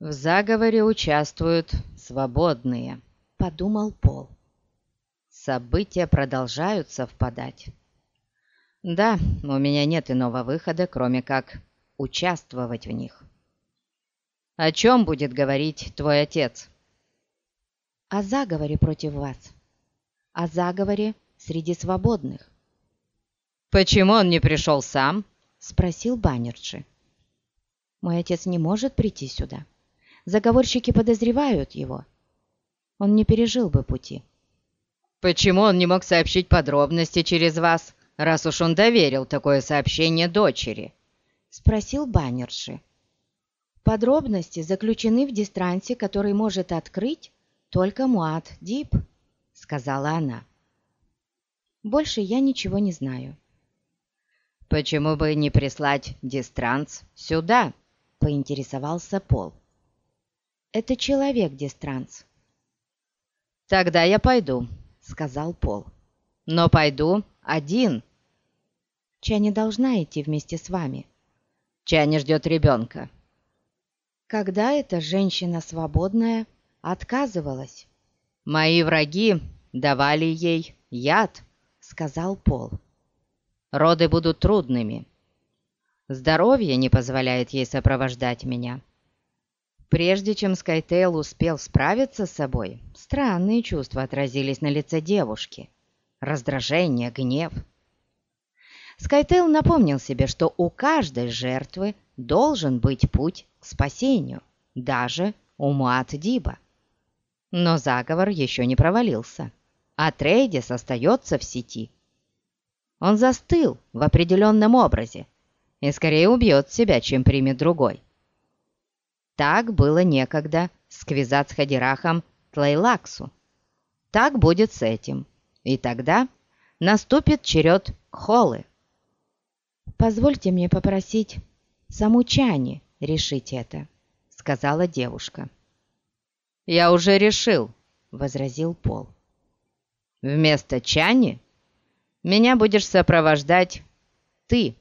«В заговоре участвуют свободные», — подумал Пол. События продолжают совпадать. Да, у меня нет иного выхода, кроме как участвовать в них. О чем будет говорить твой отец? О заговоре против вас. О заговоре среди свободных. Почему он не пришел сам? Спросил Баннерджи. Мой отец не может прийти сюда. Заговорщики подозревают его. Он не пережил бы пути. Почему он не мог сообщить подробности через вас, раз уж он доверил такое сообщение дочери?» — спросил Баннерши. «Подробности заключены в дистрансе, который может открыть только Муат Дип», — сказала она. «Больше я ничего не знаю». «Почему бы не прислать дистранс сюда?» — поинтересовался Пол. «Это человек дистранс». «Тогда я пойду», — сказал Пол. «Но пойду один». «Ча должна идти вместе с вами». «Ча ждет ребенка». Когда эта женщина свободная отказывалась? «Мои враги давали ей яд», — сказал Пол. «Роды будут трудными. Здоровье не позволяет ей сопровождать меня». Прежде чем Скайтейл успел справиться с собой, странные чувства отразились на лице девушки. Раздражение, гнев. Скайтейл напомнил себе, что у каждой жертвы должен быть путь к спасению, даже у Муат-Диба. Но заговор еще не провалился, а Трейдис остается в сети. Он застыл в определенном образе и скорее убьет себя, чем примет другой. Так было некогда с Квизац-Хадирахом Тлейлаксу. Так будет с этим. И тогда наступит черед Холы. «Позвольте мне попросить саму Чани решить это», — сказала девушка. «Я уже решил», — возразил Пол. «Вместо Чани меня будешь сопровождать ты».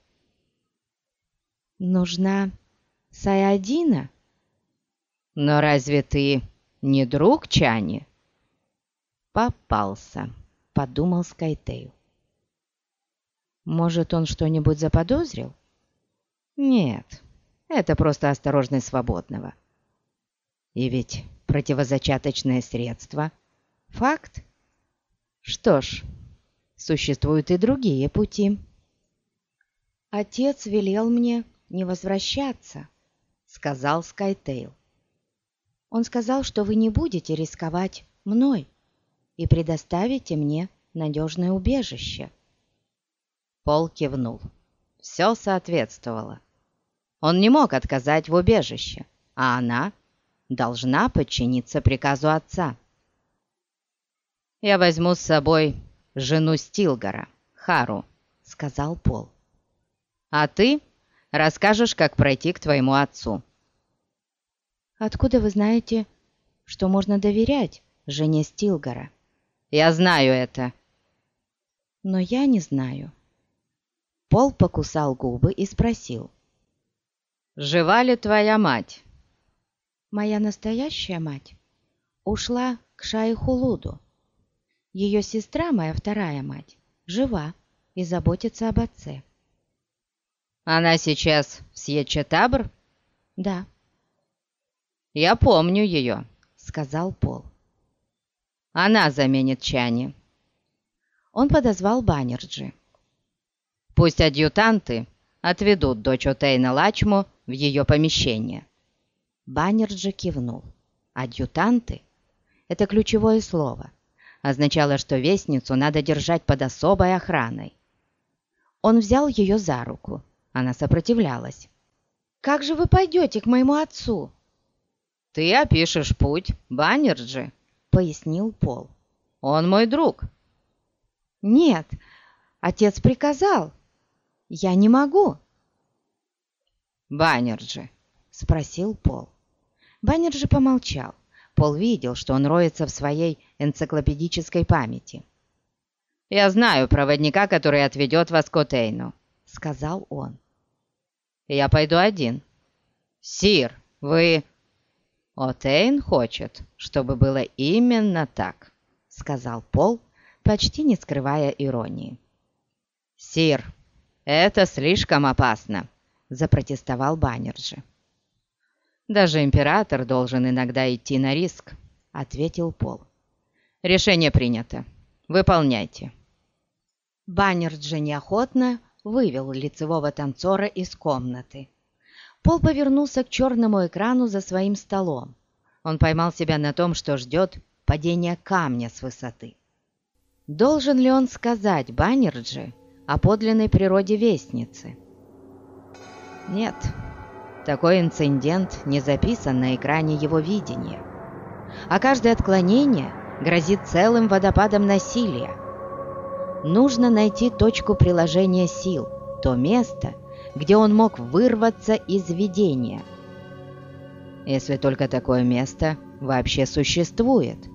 «Нужна Саядина?» «Но разве ты не друг Чани?» «Попался», — подумал Скайтейл. «Может, он что-нибудь заподозрил?» «Нет, это просто осторожность свободного». «И ведь противозачаточное средство — факт. Что ж, существуют и другие пути». «Отец велел мне не возвращаться», — сказал Скайтейл. Он сказал, что вы не будете рисковать мной и предоставите мне надежное убежище. Пол кивнул. Все соответствовало. Он не мог отказать в убежище, а она должна подчиниться приказу отца. «Я возьму с собой жену Стилгора, Хару», — сказал Пол. «А ты расскажешь, как пройти к твоему отцу». Откуда вы знаете, что можно доверять жене Стилгора? Я знаю это. Но я не знаю. Пол покусал губы и спросил. Жива ли твоя мать? Моя настоящая мать ушла к Шайхулуду. Ее сестра, моя вторая мать, жива и заботится об отце. Она сейчас в Сьечетабр? Да. «Я помню ее», — сказал Пол. «Она заменит Чани». Он подозвал Баннерджи. «Пусть адъютанты отведут дочь Отейна Лачму в ее помещение». Баннерджи кивнул. «Адъютанты» — это ключевое слово. Означало, что вестницу надо держать под особой охраной. Он взял ее за руку. Она сопротивлялась. «Как же вы пойдете к моему отцу?» «Ты опишешь путь Баннерджи», — пояснил Пол. «Он мой друг». «Нет, отец приказал. Я не могу». «Баннерджи», — спросил Пол. Баннерджи помолчал. Пол видел, что он роется в своей энциклопедической памяти. «Я знаю проводника, который отведет вас к Отейну», — сказал он. «Я пойду один». «Сир, вы...» Отейн хочет, чтобы было именно так», — сказал Пол, почти не скрывая иронии. «Сир, это слишком опасно», — запротестовал Баннерджи. «Даже император должен иногда идти на риск», — ответил Пол. «Решение принято. Выполняйте». Баннерджи неохотно вывел лицевого танцора из комнаты. Пол повернулся к черному экрану за своим столом. Он поймал себя на том, что ждет падения камня с высоты. Должен ли он сказать Баннерджи о подлинной природе Вестницы? Нет, такой инцидент не записан на экране его видения. А каждое отклонение грозит целым водопадом насилия. Нужно найти точку приложения сил, то место, где он мог вырваться из видения. Если только такое место вообще существует –